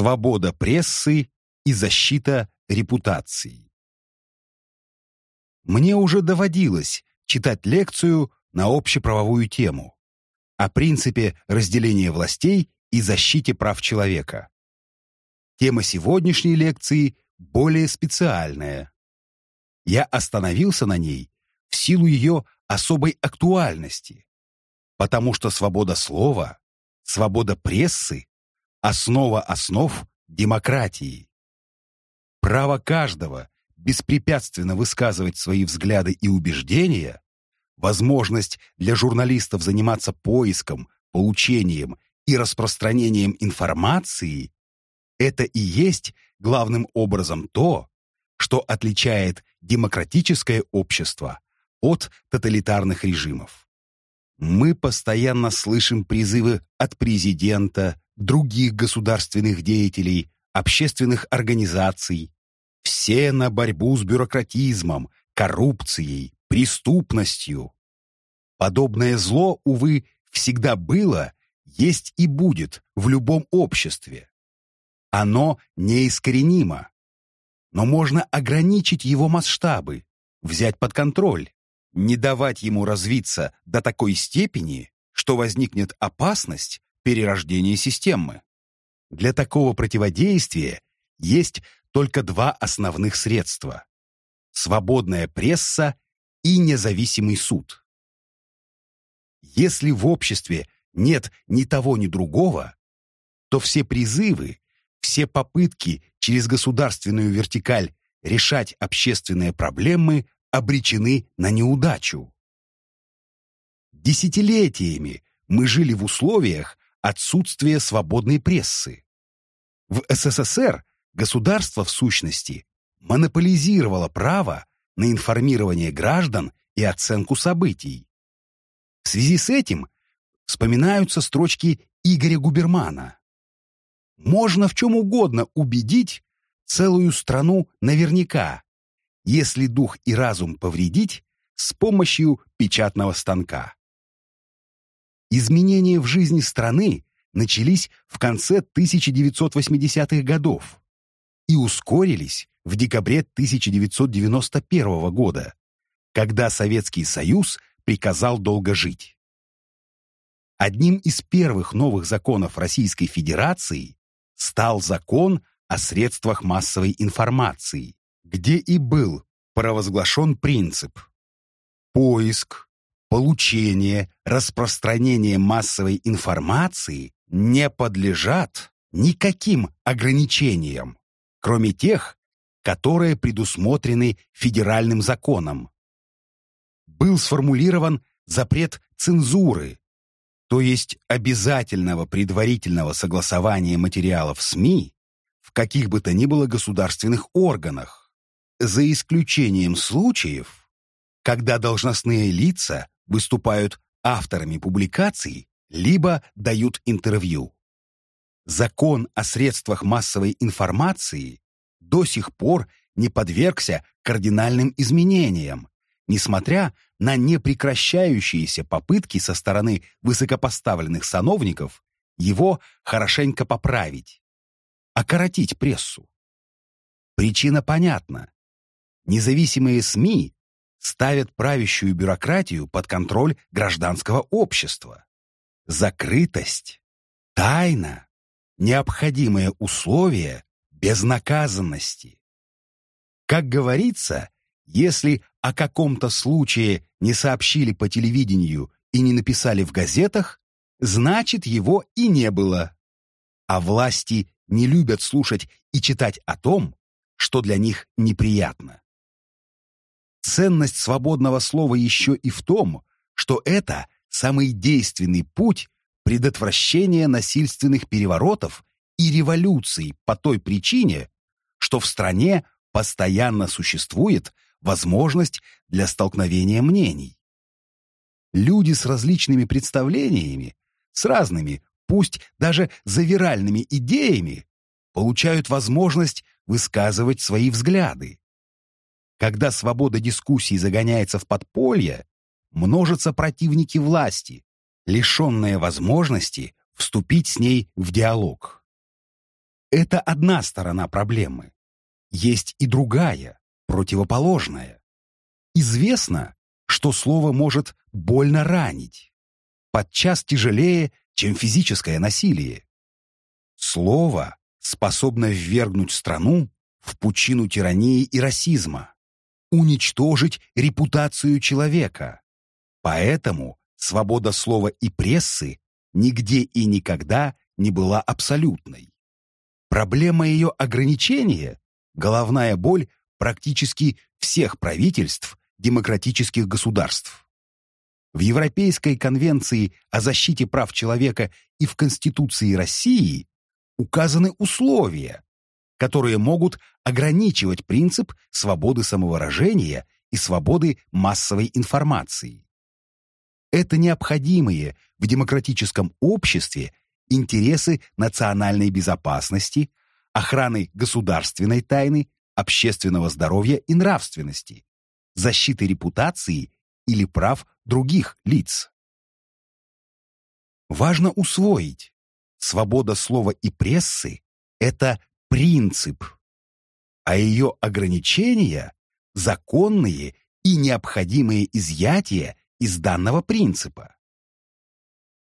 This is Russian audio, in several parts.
свобода прессы и защита репутации. Мне уже доводилось читать лекцию на общеправовую тему о принципе разделения властей и защите прав человека. Тема сегодняшней лекции более специальная. Я остановился на ней в силу ее особой актуальности, потому что свобода слова, свобода прессы – основа основ демократии. Право каждого беспрепятственно высказывать свои взгляды и убеждения, возможность для журналистов заниматься поиском, получением и распространением информации – это и есть главным образом то, что отличает демократическое общество от тоталитарных режимов. Мы постоянно слышим призывы от президента, других государственных деятелей, общественных организаций. Все на борьбу с бюрократизмом, коррупцией, преступностью. Подобное зло, увы, всегда было, есть и будет в любом обществе. Оно неискоренимо. Но можно ограничить его масштабы, взять под контроль, не давать ему развиться до такой степени, что возникнет опасность перерождения системы. Для такого противодействия есть только два основных средства – свободная пресса и независимый суд. Если в обществе нет ни того, ни другого, то все призывы, все попытки через государственную вертикаль решать общественные проблемы обречены на неудачу. Десятилетиями мы жили в условиях отсутствия свободной прессы. В СССР государство, в сущности, монополизировало право на информирование граждан и оценку событий. В связи с этим вспоминаются строчки Игоря Губермана. Можно в чем угодно убедить целую страну наверняка, если дух и разум повредить с помощью печатного станка. Изменения в жизни страны начались в конце 1980-х годов и ускорились в декабре 1991 года, когда Советский Союз приказал долго жить. Одним из первых новых законов Российской Федерации стал закон о средствах массовой информации, где и был провозглашен принцип «поиск, получение, распространение массовой информации не подлежат никаким ограничениям, кроме тех, которые предусмотрены федеральным законом. Был сформулирован запрет цензуры, то есть обязательного предварительного согласования материалов СМИ в каких бы то ни было государственных органах, за исключением случаев, когда должностные лица выступают авторами публикаций либо дают интервью. Закон о средствах массовой информации до сих пор не подвергся кардинальным изменениям, несмотря на непрекращающиеся попытки со стороны высокопоставленных сановников его хорошенько поправить, окоротить прессу. Причина понятна. Независимые СМИ ставят правящую бюрократию под контроль гражданского общества. Закрытость, тайна – необходимые условия безнаказанности. Как говорится, если о каком-то случае не сообщили по телевидению и не написали в газетах, значит, его и не было. А власти не любят слушать и читать о том, что для них неприятно. Ценность свободного слова еще и в том, что это самый действенный путь предотвращения насильственных переворотов и революций по той причине, что в стране постоянно существует возможность для столкновения мнений. Люди с различными представлениями, с разными, пусть даже завиральными идеями, получают возможность высказывать свои взгляды. Когда свобода дискуссии загоняется в подполье, множатся противники власти, лишенные возможности вступить с ней в диалог. Это одна сторона проблемы. Есть и другая, противоположная. Известно, что слово может больно ранить, подчас тяжелее, чем физическое насилие. Слово способно ввергнуть страну в пучину тирании и расизма, уничтожить репутацию человека. Поэтому свобода слова и прессы нигде и никогда не была абсолютной. Проблема ее ограничения – головная боль практически всех правительств демократических государств. В Европейской конвенции о защите прав человека и в Конституции России указаны условия, которые могут ограничивать принцип свободы самовыражения и свободы массовой информации. Это необходимые в демократическом обществе интересы национальной безопасности, охраны государственной тайны, общественного здоровья и нравственности, защиты репутации или прав других лиц. Важно усвоить, свобода слова и прессы – это принцип, а ее ограничения – законные и необходимые изъятия из данного принципа.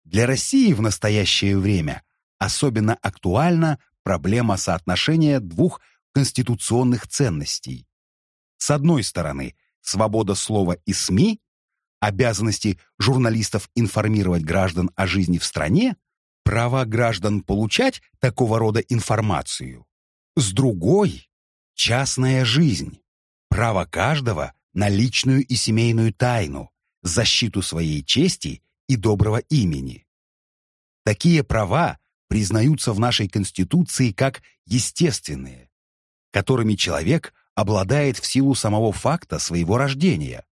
Для России в настоящее время особенно актуальна проблема соотношения двух конституционных ценностей. С одной стороны, свобода слова и СМИ, обязанности журналистов информировать граждан о жизни в стране, права граждан получать такого рода информацию. С другой – частная жизнь, право каждого на личную и семейную тайну, защиту своей чести и доброго имени. Такие права признаются в нашей Конституции как естественные, которыми человек обладает в силу самого факта своего рождения.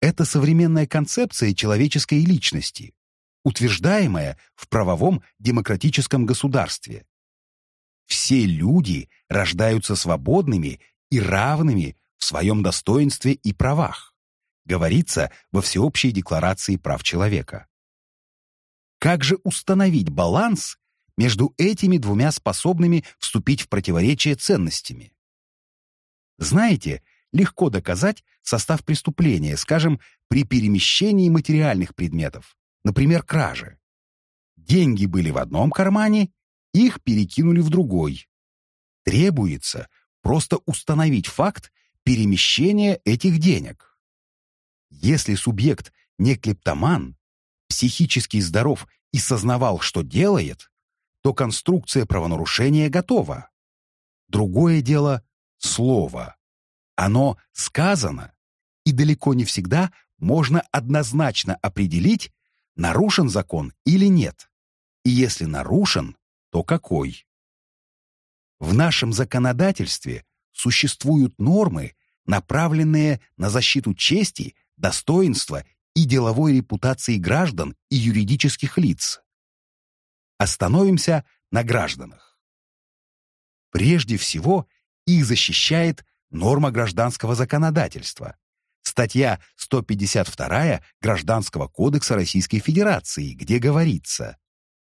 Это современная концепция человеческой личности, утверждаемая в правовом демократическом государстве. Все люди рождаются свободными и равными в своем достоинстве и правах говорится во Всеобщей декларации прав человека. Как же установить баланс между этими двумя способными вступить в противоречие ценностями? Знаете, легко доказать состав преступления, скажем, при перемещении материальных предметов, например, кражи. Деньги были в одном кармане, их перекинули в другой. Требуется просто установить факт перемещения этих денег. Если субъект не клептоман, психически здоров и сознавал, что делает, то конструкция правонарушения готова. Другое дело — слово. Оно сказано, и далеко не всегда можно однозначно определить, нарушен закон или нет. И если нарушен, то какой. В нашем законодательстве существуют нормы, направленные на защиту чести достоинства и деловой репутации граждан и юридических лиц. Остановимся на гражданах. Прежде всего, их защищает норма гражданского законодательства, статья 152 Гражданского кодекса Российской Федерации, где говорится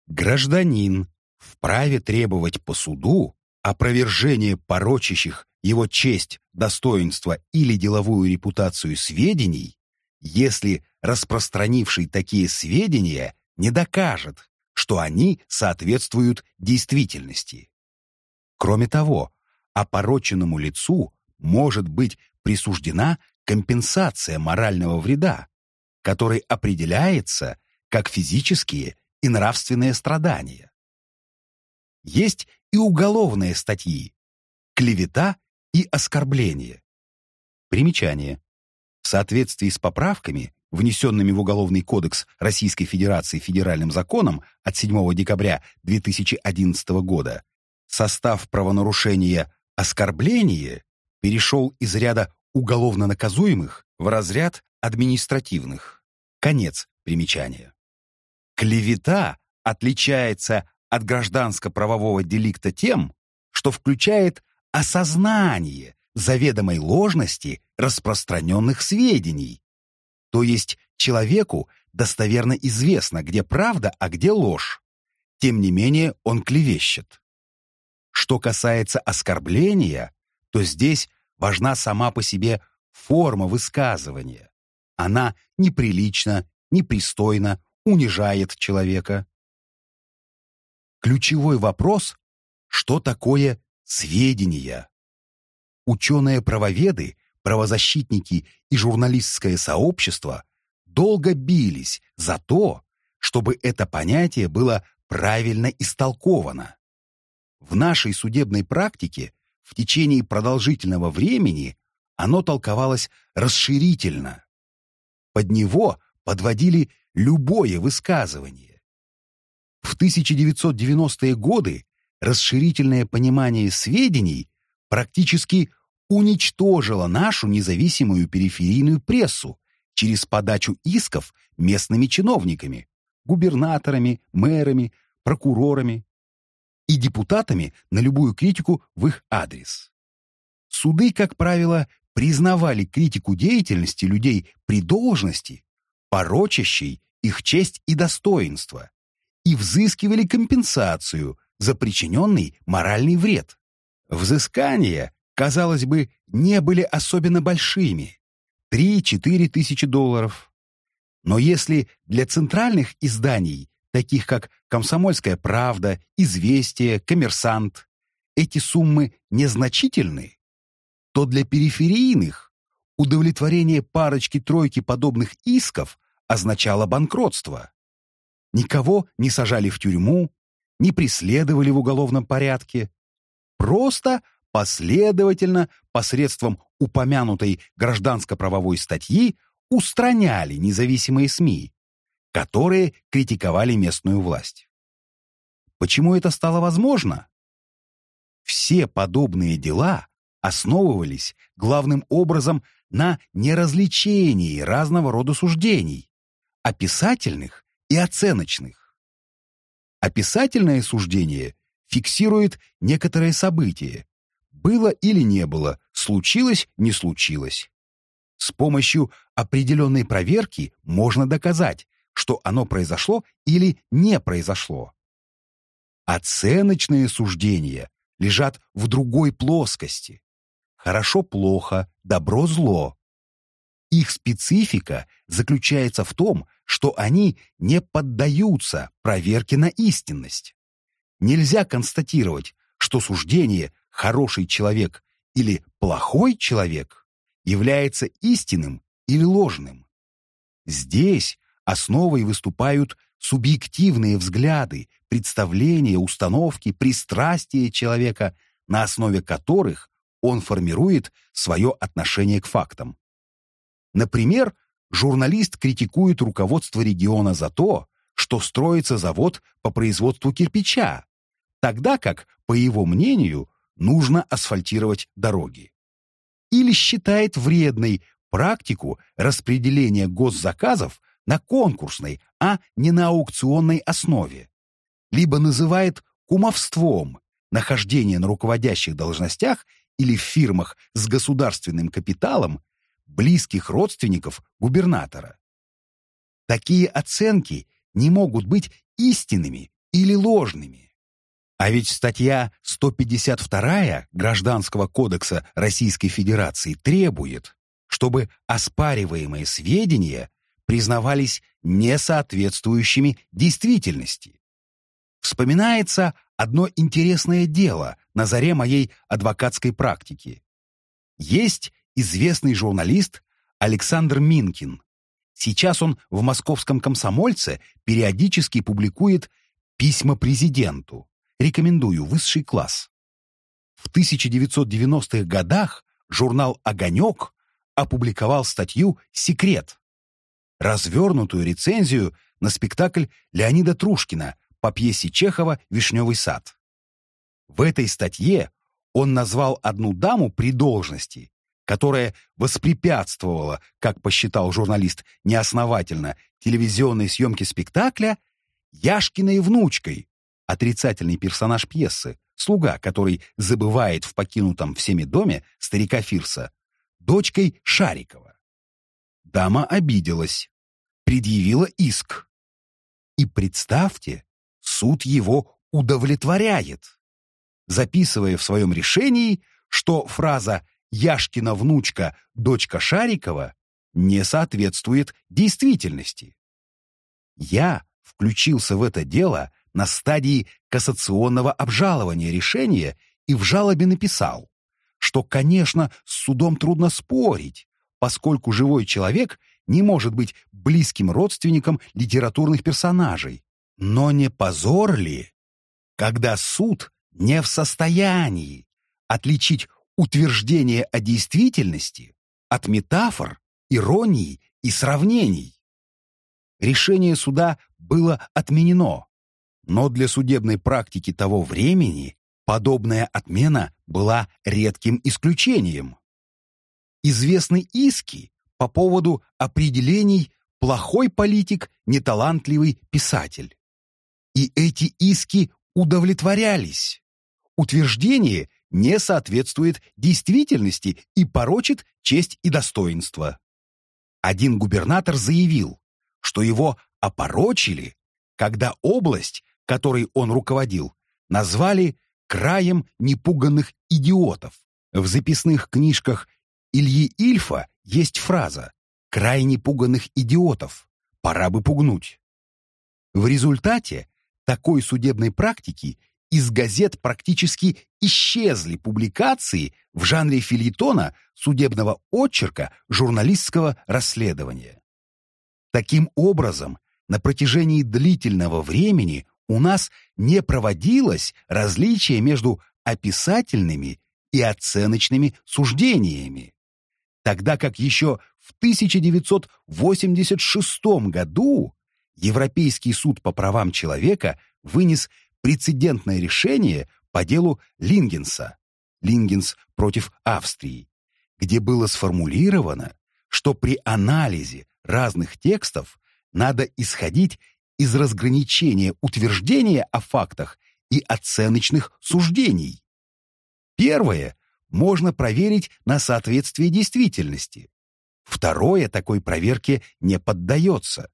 «Гражданин вправе требовать по суду опровержение порочащих его честь, достоинство или деловую репутацию сведений, если распространивший такие сведения не докажет, что они соответствуют действительности. Кроме того, опороченному лицу может быть присуждена компенсация морального вреда, который определяется как физические и нравственные страдания. Есть и уголовные статьи «Клевета» и оскорбление. Примечание. В соответствии с поправками, внесенными в Уголовный кодекс Российской Федерации федеральным законом от 7 декабря 2011 года, состав правонарушения «оскорбление» перешел из ряда уголовно наказуемых в разряд административных. Конец примечания. Клевета отличается от гражданско-правового деликта тем, что включает осознание заведомой ложности распространенных сведений. То есть человеку достоверно известно, где правда, а где ложь. Тем не менее он клевещет. Что касается оскорбления, то здесь важна сама по себе форма высказывания. Она неприлично, непристойно унижает человека. Ключевой вопрос – что такое сведения? Ученые-правоведы, правозащитники и журналистское сообщество долго бились за то, чтобы это понятие было правильно истолковано. В нашей судебной практике в течение продолжительного времени оно толковалось расширительно. Под него подводили любое высказывание. В 1990-е годы расширительное понимание сведений практически уничтожило нашу независимую периферийную прессу через подачу исков местными чиновниками, губернаторами, мэрами, прокурорами и депутатами на любую критику в их адрес. Суды, как правило, признавали критику деятельности людей при должности, порочащей их честь и достоинство, и взыскивали компенсацию за причиненный моральный вред. Взыскания, казалось бы, не были особенно большими – 3-4 тысячи долларов. Но если для центральных изданий таких как «Комсомольская правда», «Известия», «Коммерсант», эти суммы незначительны, то для периферийных удовлетворение парочки-тройки подобных исков означало банкротство. Никого не сажали в тюрьму, не преследовали в уголовном порядке. Просто последовательно посредством упомянутой гражданско-правовой статьи устраняли независимые СМИ, которые критиковали местную власть. Почему это стало возможно? Все подобные дела основывались главным образом на неразличении разного рода суждений, описательных и оценочных. Описательное суждение фиксирует некоторое событие. Было или не было, случилось, не случилось. С помощью определенной проверки можно доказать, что оно произошло или не произошло. Оценочные суждения лежат в другой плоскости. Хорошо-плохо, добро-зло. Их специфика заключается в том, что они не поддаются проверке на истинность. Нельзя констатировать, что суждение «хороший человек» или «плохой человек» является истинным или ложным. Здесь Основой выступают субъективные взгляды, представления, установки, пристрастия человека, на основе которых он формирует свое отношение к фактам. Например, журналист критикует руководство региона за то, что строится завод по производству кирпича, тогда как, по его мнению, нужно асфальтировать дороги. Или считает вредной практику распределения госзаказов на конкурсной, а не на аукционной основе. Либо называет кумовством нахождение на руководящих должностях или в фирмах с государственным капиталом близких родственников губернатора. Такие оценки не могут быть истинными или ложными. А ведь статья 152 Гражданского кодекса Российской Федерации требует, чтобы оспариваемые сведения признавались несоответствующими действительности. Вспоминается одно интересное дело на заре моей адвокатской практики. Есть известный журналист Александр Минкин. Сейчас он в московском комсомольце периодически публикует письма президенту. Рекомендую высший класс. В 1990-х годах журнал «Огонек» опубликовал статью «Секрет», развернутую рецензию на спектакль Леонида Трушкина по пьесе Чехова «Вишневый сад». В этой статье он назвал одну даму при должности, которая воспрепятствовала, как посчитал журналист неосновательно, телевизионной съемке спектакля, Яшкиной внучкой, отрицательный персонаж пьесы, слуга, который забывает в покинутом всеми доме старика Фирса, дочкой Шарикова. Дама обиделась, предъявила иск. И представьте, суд его удовлетворяет. записывая в своем решении, что фраза «Яшкина внучка, дочка Шарикова» не соответствует действительности. Я включился в это дело на стадии кассационного обжалования решения и в жалобе написал, что, конечно, с судом трудно спорить, поскольку живой человек не может быть близким родственником литературных персонажей. Но не позор ли, когда суд не в состоянии отличить утверждение о действительности от метафор, иронии и сравнений? Решение суда было отменено, но для судебной практики того времени подобная отмена была редким исключением. Известны иски по поводу определений «плохой политик», «неталантливый писатель». И эти иски удовлетворялись. Утверждение не соответствует действительности и порочит честь и достоинство. Один губернатор заявил, что его опорочили, когда область, которой он руководил, назвали краем непуганных идиотов. В записных книжках Ильи Ильфа есть фраза «край непуганных идиотов, пора бы пугнуть». В результате такой судебной практики из газет практически исчезли публикации в жанре филитона, судебного очерка, журналистского расследования. Таким образом, на протяжении длительного времени у нас не проводилось различия между описательными и оценочными суждениями, тогда как еще в 1986 году Европейский суд по правам человека вынес прецедентное решение по делу Лингенса, Лингенс против Австрии, где было сформулировано, что при анализе разных текстов надо исходить из разграничения утверждения о фактах и оценочных суждений. Первое можно проверить на соответствие действительности. Второе такой проверке не поддается.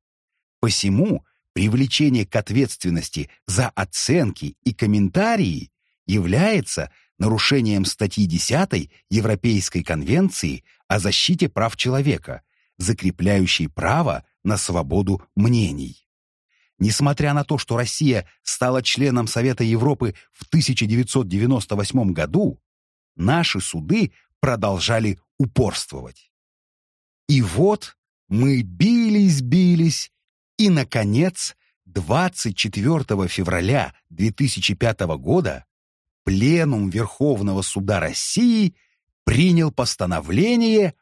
Посему привлечение к ответственности за оценки и комментарии является нарушением статьи 10 Европейской конвенции о защите прав человека, закрепляющей право на свободу мнений. Несмотря на то, что Россия стала членом Совета Европы в 1998 году, наши суды продолжали упорствовать. И вот мы бились-бились, и, наконец, 24 февраля 2005 года Пленум Верховного Суда России принял постановление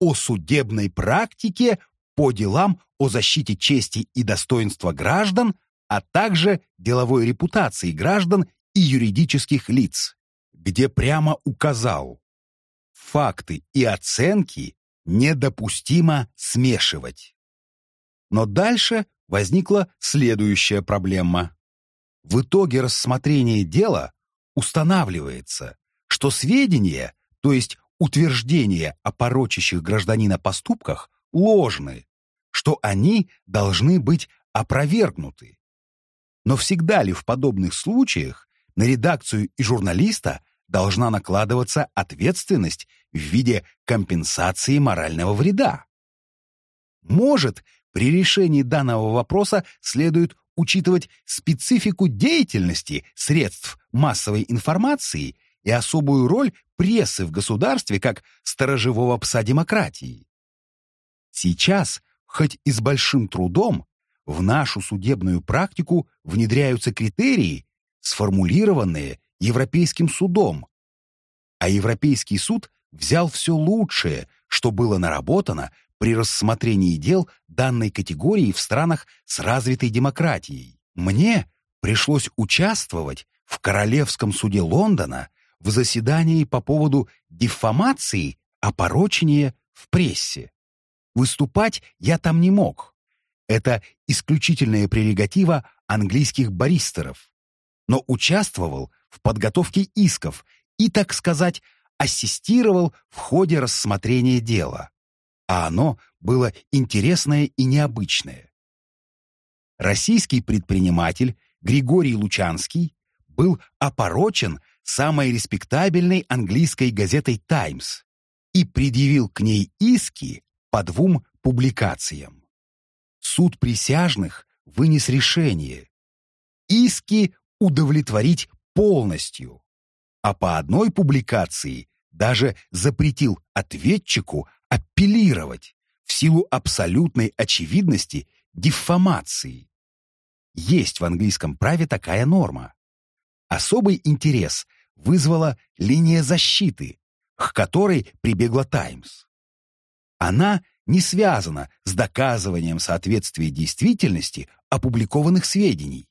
о судебной практике по делам о защите чести и достоинства граждан, а также деловой репутации граждан и юридических лиц, где прямо указал, факты и оценки недопустимо смешивать. Но дальше возникла следующая проблема. В итоге рассмотрения дела устанавливается, что сведения, то есть утверждения о порочащих гражданина поступках, ложны, что они должны быть опровергнуты. Но всегда ли в подобных случаях на редакцию и журналиста должна накладываться ответственность в виде компенсации морального вреда? Может, при решении данного вопроса следует учитывать специфику деятельности средств массовой информации и особую роль прессы в государстве как сторожевого пса демократии. Сейчас, хоть и с большим трудом, в нашу судебную практику внедряются критерии, сформулированные Европейским судом. А Европейский суд взял все лучшее, что было наработано при рассмотрении дел данной категории в странах с развитой демократией. Мне пришлось участвовать в Королевском суде Лондона в заседании по поводу дефамации, опорочения в прессе. Выступать я там не мог. Это исключительная прерогатива английских баристеров. Но участвовал в подготовке исков и, так сказать, ассистировал в ходе рассмотрения дела. А оно было интересное и необычное. Российский предприниматель Григорий Лучанский был опорочен самой респектабельной английской газетой «Таймс» и предъявил к ней иски по двум публикациям. Суд присяжных вынес решение. Иски удовлетворить полностью, а по одной публикации даже запретил ответчику апеллировать в силу абсолютной очевидности диффамации. Есть в английском праве такая норма. Особый интерес вызвала линия защиты, к которой прибегла «Таймс». Она не связана с доказыванием соответствия действительности опубликованных сведений.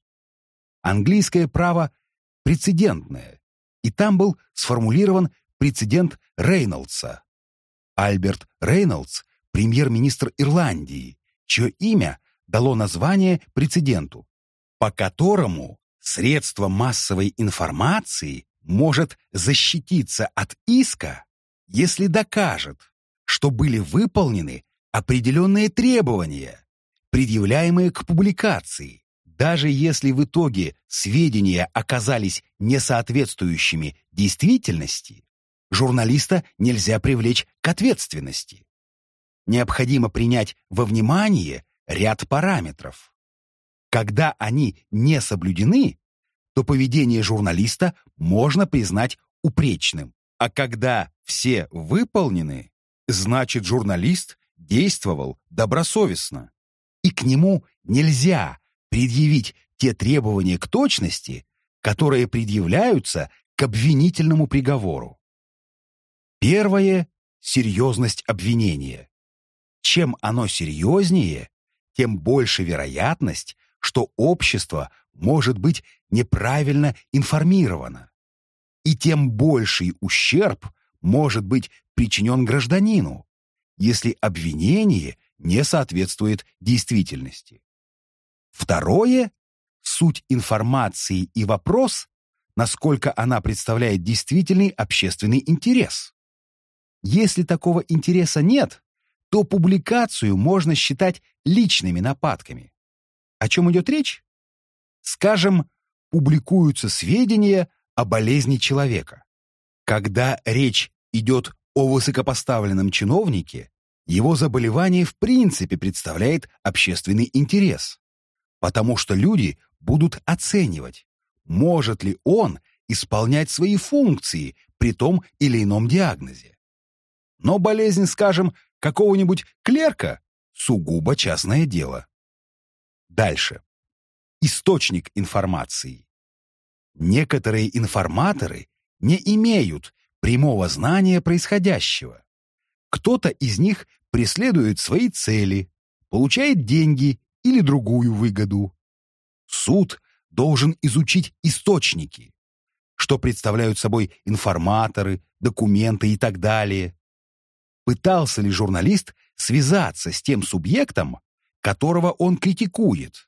Английское право прецедентное, и там был сформулирован прецедент Рейнольдса. Альберт Рейнольдс – премьер-министр Ирландии, чье имя дало название прецеденту, по которому средство массовой информации может защититься от иска, если докажет, что были выполнены определенные требования, предъявляемые к публикации, даже если в итоге сведения оказались несоответствующими действительности, журналиста нельзя привлечь к ответственности. Необходимо принять во внимание ряд параметров. Когда они не соблюдены, то поведение журналиста можно признать упречным. А когда все выполнены, значит журналист действовал добросовестно. И к нему нельзя предъявить те требования к точности, которые предъявляются к обвинительному приговору. Первое – серьезность обвинения. Чем оно серьезнее, тем больше вероятность, что общество может быть неправильно информировано. И тем больший ущерб может быть причинен гражданину, если обвинение не соответствует действительности. Второе – суть информации и вопрос, насколько она представляет действительный общественный интерес. Если такого интереса нет, то публикацию можно считать личными нападками. О чем идет речь? Скажем, публикуются сведения о болезни человека. Когда речь идет о высокопоставленном чиновнике, его заболевание в принципе представляет общественный интерес, потому что люди будут оценивать, может ли он исполнять свои функции при том или ином диагнозе. Но болезнь, скажем, какого-нибудь клерка – сугубо частное дело. Дальше. Источник информации. Некоторые информаторы не имеют прямого знания происходящего. Кто-то из них преследует свои цели, получает деньги или другую выгоду. Суд должен изучить источники, что представляют собой информаторы, документы и так далее. Пытался ли журналист связаться с тем субъектом, которого он критикует?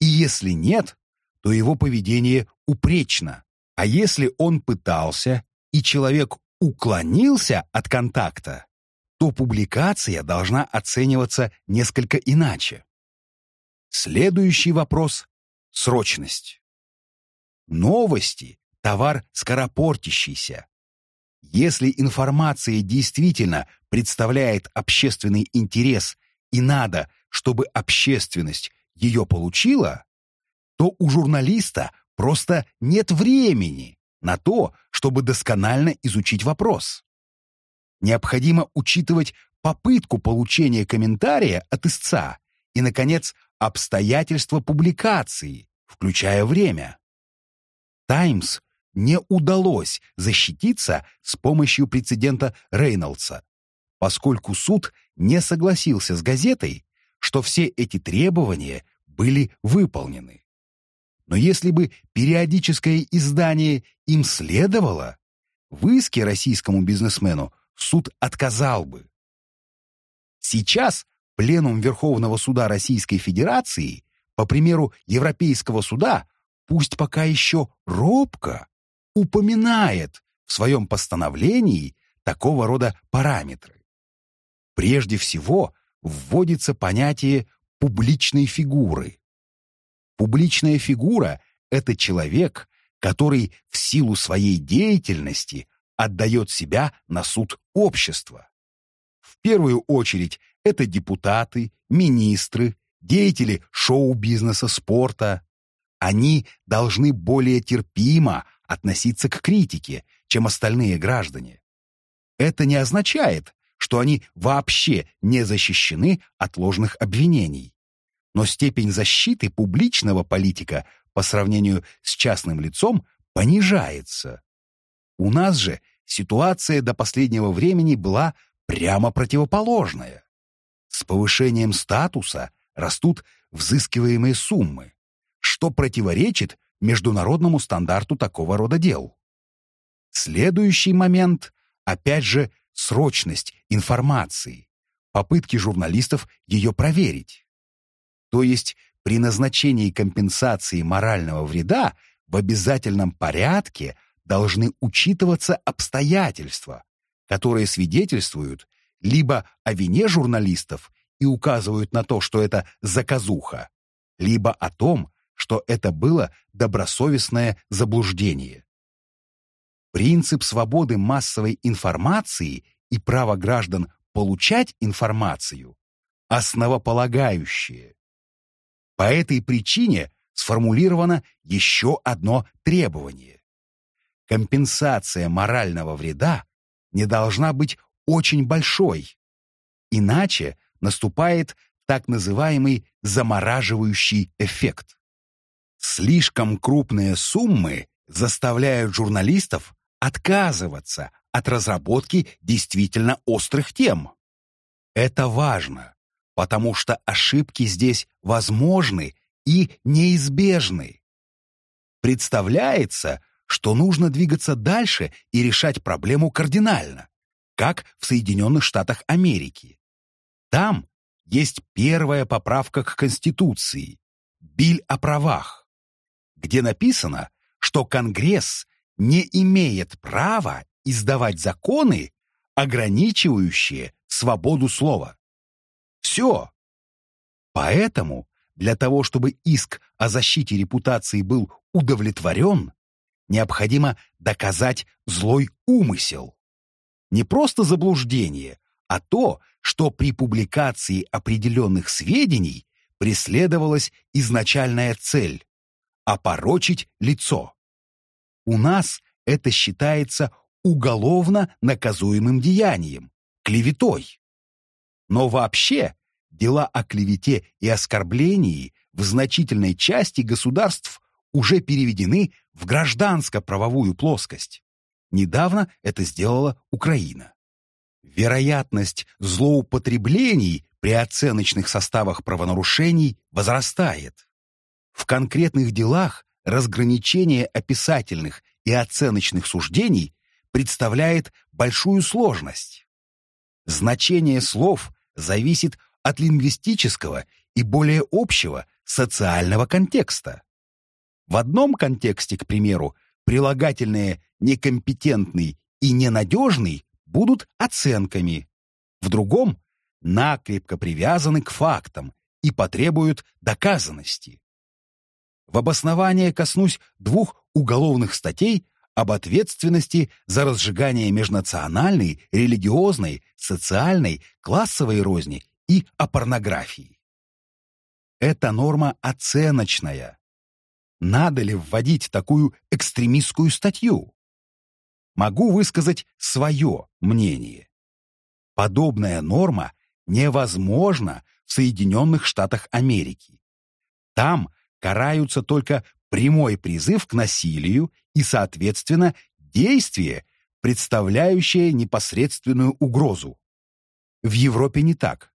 И если нет, то его поведение упречно. А если он пытался, и человек уклонился от контакта, то публикация должна оцениваться несколько иначе. Следующий вопрос – срочность. Новости – товар скоропортящийся. Если информация действительно представляет общественный интерес и надо, чтобы общественность ее получила, то у журналиста просто нет времени на то, чтобы досконально изучить вопрос. Необходимо учитывать попытку получения комментария от истца и, наконец, обстоятельства публикации, включая время. «Таймс» не удалось защититься с помощью прецедента Рейнольдса, поскольку суд не согласился с газетой, что все эти требования были выполнены. Но если бы периодическое издание им следовало, в иске российскому бизнесмену суд отказал бы. Сейчас Пленум Верховного суда Российской Федерации, по примеру Европейского суда, пусть пока еще робко, упоминает в своем постановлении такого рода параметры. Прежде всего, вводится понятие публичной фигуры. Публичная фигура – это человек, который в силу своей деятельности отдает себя на суд общества. В первую очередь это депутаты, министры, деятели шоу-бизнеса, спорта. Они должны более терпимо относиться к критике, чем остальные граждане. Это не означает, что они вообще не защищены от ложных обвинений. Но степень защиты публичного политика по сравнению с частным лицом понижается. У нас же ситуация до последнего времени была прямо противоположная. С повышением статуса растут взыскиваемые суммы, что противоречит международному стандарту такого рода дел. Следующий момент, опять же, срочность информации, попытки журналистов ее проверить. То есть при назначении компенсации морального вреда в обязательном порядке должны учитываться обстоятельства, которые свидетельствуют либо о вине журналистов и указывают на то, что это заказуха, либо о том, что это было добросовестное заблуждение. Принцип свободы массовой информации и право граждан получать информацию основополагающие. По этой причине сформулировано еще одно требование. Компенсация морального вреда не должна быть очень большой, иначе наступает так называемый замораживающий эффект. Слишком крупные суммы заставляют журналистов отказываться от разработки действительно острых тем. Это важно, потому что ошибки здесь возможны и неизбежны. Представляется, что нужно двигаться дальше и решать проблему кардинально, как в Соединенных Штатах Америки. Там есть первая поправка к Конституции «Биль о правах», где написано, что Конгресс не имеет права издавать законы, ограничивающие свободу слова. Все. Поэтому для того, чтобы иск о защите репутации был удовлетворен, необходимо доказать злой умысел. Не просто заблуждение, а то, что при публикации определенных сведений преследовалась изначальная цель – опорочить лицо. У нас это считается уголовно наказуемым деянием – клеветой. Но вообще дела о клевете и оскорблении в значительной части государств уже переведены в гражданско-правовую плоскость. Недавно это сделала Украина. Вероятность злоупотреблений при оценочных составах правонарушений возрастает. В конкретных делах разграничение описательных и оценочных суждений представляет большую сложность. Значение слов зависит от лингвистического и более общего социального контекста. В одном контексте, к примеру, прилагательные «некомпетентный» и «ненадежный» будут оценками, в другом — накрепко привязаны к фактам и потребуют доказанности. В обоснование коснусь двух уголовных статей об ответственности за разжигание межнациональной, религиозной, социальной, классовой розни и о порнографии. Эта норма оценочная. Надо ли вводить такую экстремистскую статью? Могу высказать свое мнение. Подобная норма невозможна в Соединенных Штатах Америки. Там караются только прямой призыв к насилию и, соответственно, действие, представляющее непосредственную угрозу. В Европе не так.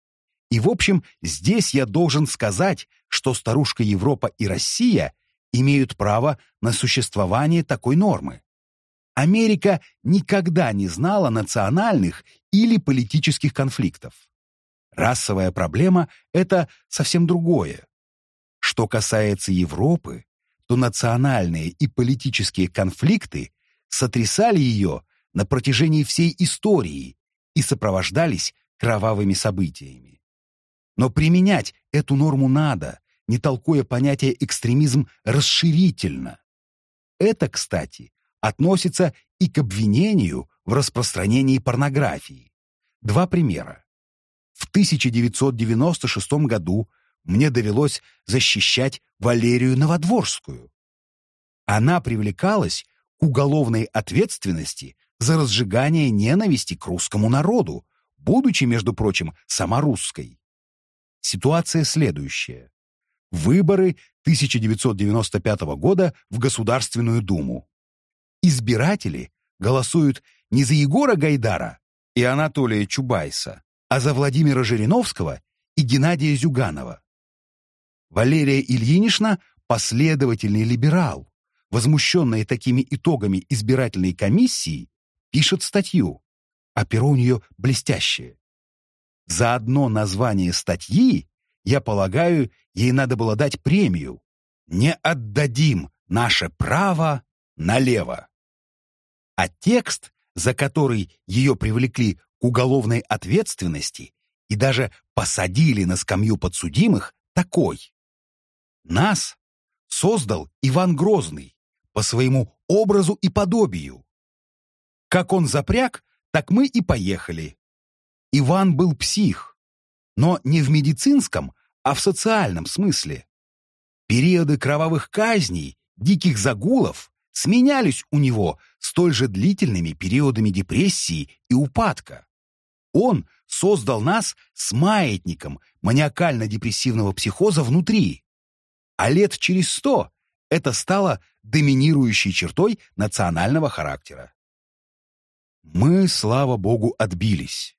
И, в общем, здесь я должен сказать, что старушка Европа и Россия имеют право на существование такой нормы. Америка никогда не знала национальных или политических конфликтов. Расовая проблема — это совсем другое. Что касается Европы, то национальные и политические конфликты сотрясали ее на протяжении всей истории и сопровождались кровавыми событиями. Но применять эту норму надо, не толкуя понятие экстремизм расширительно. Это, кстати, относится и к обвинению в распространении порнографии. Два примера. В 1996 году мне довелось защищать Валерию Новодворскую. Она привлекалась к уголовной ответственности за разжигание ненависти к русскому народу, будучи, между прочим, сама русской. Ситуация следующая. Выборы 1995 года в Государственную Думу. Избиратели голосуют не за Егора Гайдара и Анатолия Чубайса, а за Владимира Жириновского и Геннадия Зюганова. Валерия Ильинична – последовательный либерал, возмущенная такими итогами избирательной комиссии, пишет статью, а перо у нее блестящее. За одно название статьи, я полагаю, ей надо было дать премию. Не отдадим наше право налево. А текст, за который ее привлекли к уголовной ответственности и даже посадили на скамью подсудимых, такой. Нас создал Иван Грозный по своему образу и подобию. Как он запряг, так мы и поехали. Иван был псих, но не в медицинском, а в социальном смысле. Периоды кровавых казней, диких загулов сменялись у него столь же длительными периодами депрессии и упадка. Он создал нас с маятником маниакально-депрессивного психоза внутри а лет через сто это стало доминирующей чертой национального характера. Мы, слава богу, отбились.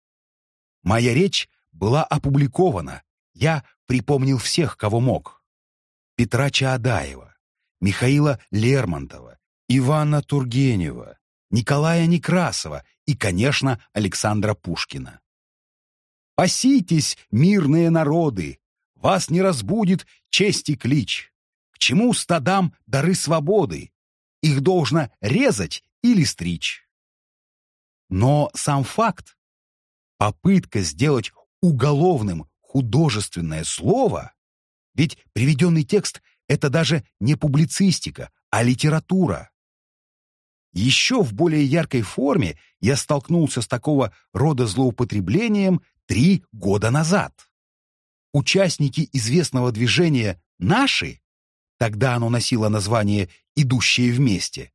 Моя речь была опубликована, я припомнил всех, кого мог. Петра Чаадаева, Михаила Лермонтова, Ивана Тургенева, Николая Некрасова и, конечно, Александра Пушкина. «Паситесь, мирные народы, вас не разбудит честь и клич. К чему стадам дары свободы? Их должно резать или стричь. Но сам факт, попытка сделать уголовным художественное слово, ведь приведенный текст — это даже не публицистика, а литература. Еще в более яркой форме я столкнулся с такого рода злоупотреблением три года назад участники известного движения «Наши», тогда оно носило название «Идущие вместе»,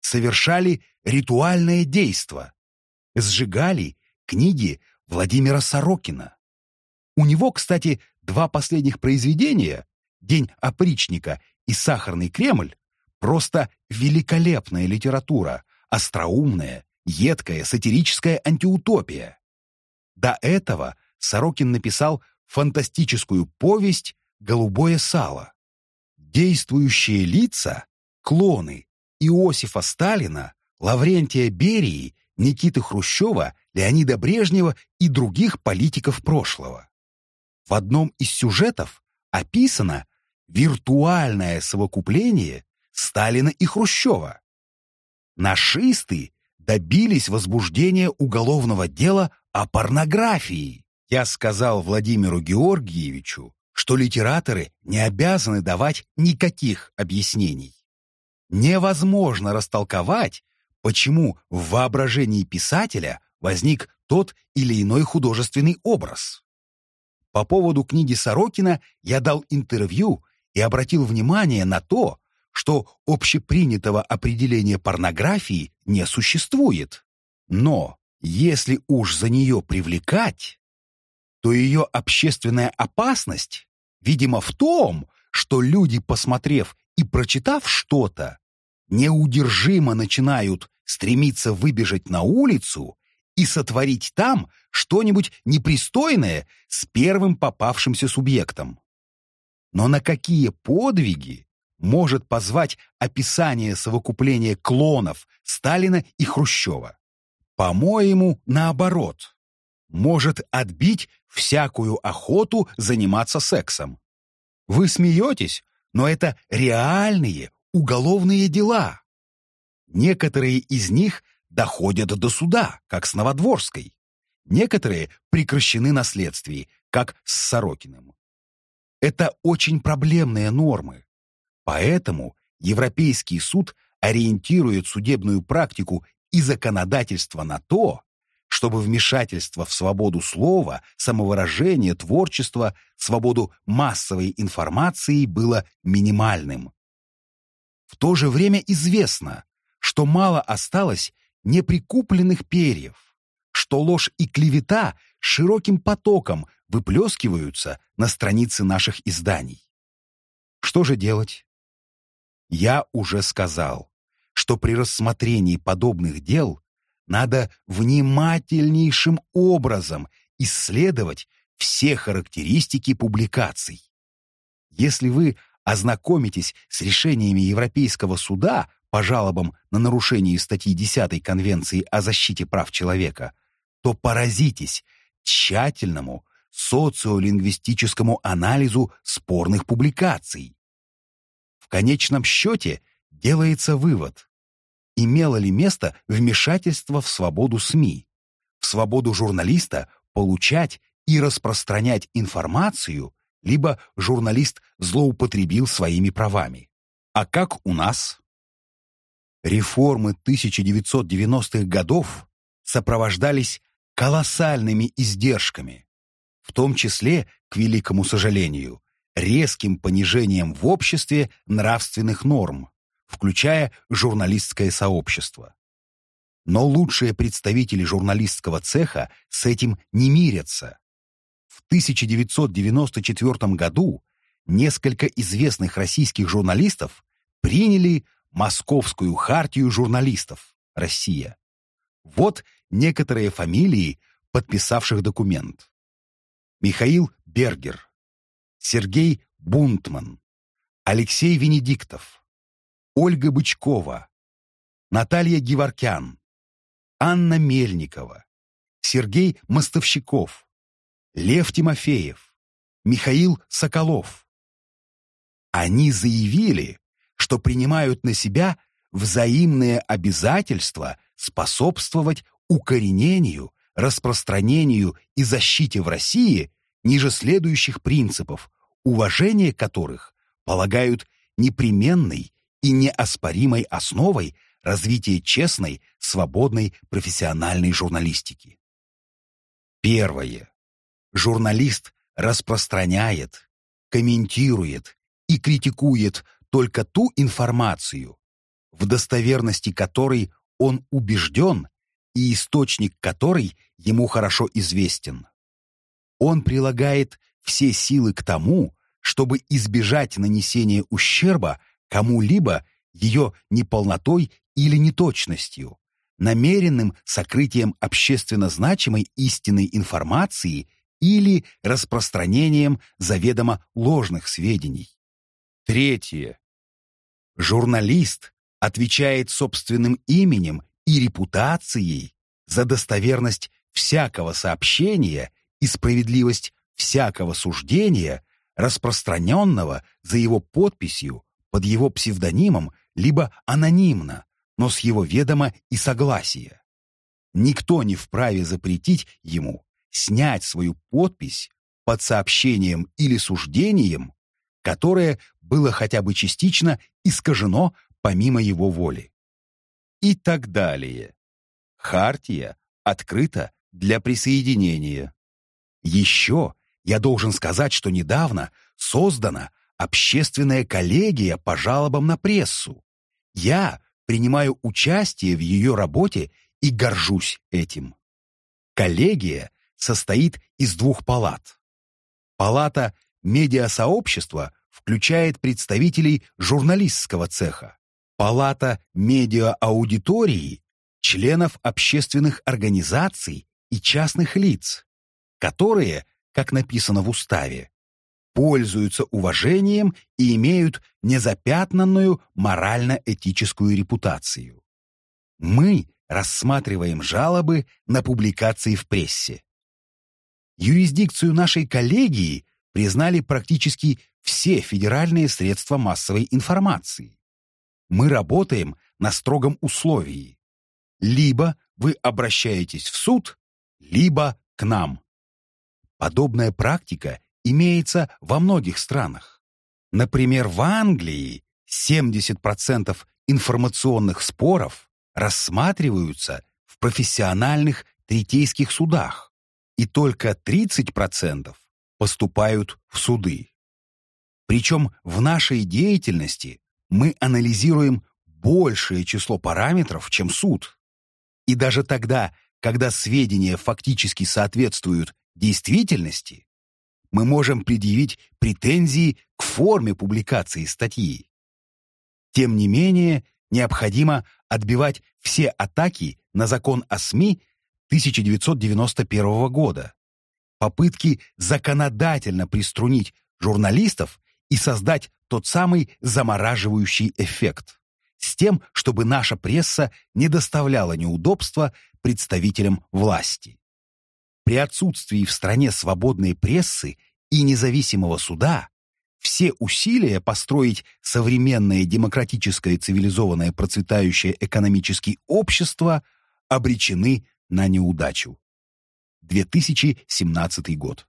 совершали ритуальное действо, сжигали книги Владимира Сорокина. У него, кстати, два последних произведения «День опричника» и «Сахарный Кремль» просто великолепная литература, остроумная, едкая, сатирическая антиутопия. До этого Сорокин написал фантастическую повесть «Голубое сало». Действующие лица — клоны Иосифа Сталина, Лаврентия Берии, Никиты Хрущева, Леонида Брежнева и других политиков прошлого. В одном из сюжетов описано виртуальное совокупление Сталина и Хрущева. Нашисты добились возбуждения уголовного дела о порнографии. Я сказал Владимиру Георгиевичу, что литераторы не обязаны давать никаких объяснений. Невозможно растолковать, почему в воображении писателя возник тот или иной художественный образ. По поводу книги Сорокина я дал интервью и обратил внимание на то, что общепринятого определения порнографии не существует. Но если уж за нее привлекать, то ее общественная опасность, видимо, в том, что люди, посмотрев и прочитав что-то, неудержимо начинают стремиться выбежать на улицу и сотворить там что-нибудь непристойное с первым попавшимся субъектом. Но на какие подвиги может позвать описание совокупления клонов Сталина и Хрущева? По-моему, наоборот может отбить всякую охоту заниматься сексом. Вы смеетесь, но это реальные уголовные дела. Некоторые из них доходят до суда, как с Новодворской. Некоторые прекращены на следствии, как с Сорокиным. Это очень проблемные нормы. Поэтому Европейский суд ориентирует судебную практику и законодательство на то, чтобы вмешательство в свободу слова, самовыражения, творчества, свободу массовой информации было минимальным. В то же время известно, что мало осталось неприкупленных перьев, что ложь и клевета широким потоком выплескиваются на страницы наших изданий. Что же делать? Я уже сказал, что при рассмотрении подобных дел надо внимательнейшим образом исследовать все характеристики публикаций. Если вы ознакомитесь с решениями Европейского суда по жалобам на нарушение статьи 10 Конвенции о защите прав человека, то поразитесь тщательному социолингвистическому анализу спорных публикаций. В конечном счете делается вывод, имело ли место вмешательство в свободу СМИ, в свободу журналиста получать и распространять информацию, либо журналист злоупотребил своими правами. А как у нас? Реформы 1990-х годов сопровождались колоссальными издержками, в том числе, к великому сожалению, резким понижением в обществе нравственных норм, включая журналистское сообщество. Но лучшие представители журналистского цеха с этим не мирятся. В 1994 году несколько известных российских журналистов приняли Московскую хартию журналистов Россия. Вот некоторые фамилии, подписавших документ. Михаил Бергер, Сергей Бунтман, Алексей Венедиктов, Ольга Бычкова, Наталья Геворкян, Анна Мельникова, Сергей Мостовщиков, Лев Тимофеев, Михаил Соколов. Они заявили, что принимают на себя взаимные обязательства способствовать укоренению, распространению и защите в России ниже следующих принципов, уважение которых полагают непременной и неоспоримой основой развития честной, свободной профессиональной журналистики. Первое. Журналист распространяет, комментирует и критикует только ту информацию, в достоверности которой он убежден и источник которой ему хорошо известен. Он прилагает все силы к тому, чтобы избежать нанесения ущерба кому-либо ее неполнотой или неточностью, намеренным сокрытием общественно значимой истинной информации или распространением заведомо ложных сведений. Третье. Журналист отвечает собственным именем и репутацией за достоверность всякого сообщения и справедливость всякого суждения, распространенного за его подписью под его псевдонимом либо анонимно, но с его ведома и согласия. Никто не вправе запретить ему снять свою подпись под сообщением или суждением, которое было хотя бы частично искажено помимо его воли. И так далее. Хартия открыта для присоединения. Еще я должен сказать, что недавно создана общественная коллегия по жалобам на прессу. Я принимаю участие в ее работе и горжусь этим. Коллегия состоит из двух палат. Палата медиасообщества включает представителей журналистского цеха, палата медиааудитории, членов общественных организаций и частных лиц, которые, как написано в уставе, пользуются уважением и имеют незапятнанную морально-этическую репутацию. Мы рассматриваем жалобы на публикации в прессе. Юрисдикцию нашей коллегии признали практически все федеральные средства массовой информации. Мы работаем на строгом условии. Либо вы обращаетесь в суд, либо к нам. Подобная практика имеется во многих странах. Например, в Англии 70% информационных споров рассматриваются в профессиональных третейских судах, и только 30% поступают в суды. Причем в нашей деятельности мы анализируем большее число параметров, чем суд. И даже тогда, когда сведения фактически соответствуют действительности, мы можем предъявить претензии к форме публикации статьи. Тем не менее, необходимо отбивать все атаки на закон о СМИ 1991 года, попытки законодательно приструнить журналистов и создать тот самый замораживающий эффект, с тем, чтобы наша пресса не доставляла неудобства представителям власти. При отсутствии в стране свободной прессы и независимого суда все усилия построить современное демократическое цивилизованное процветающее экономическое общество обречены на неудачу. 2017 год.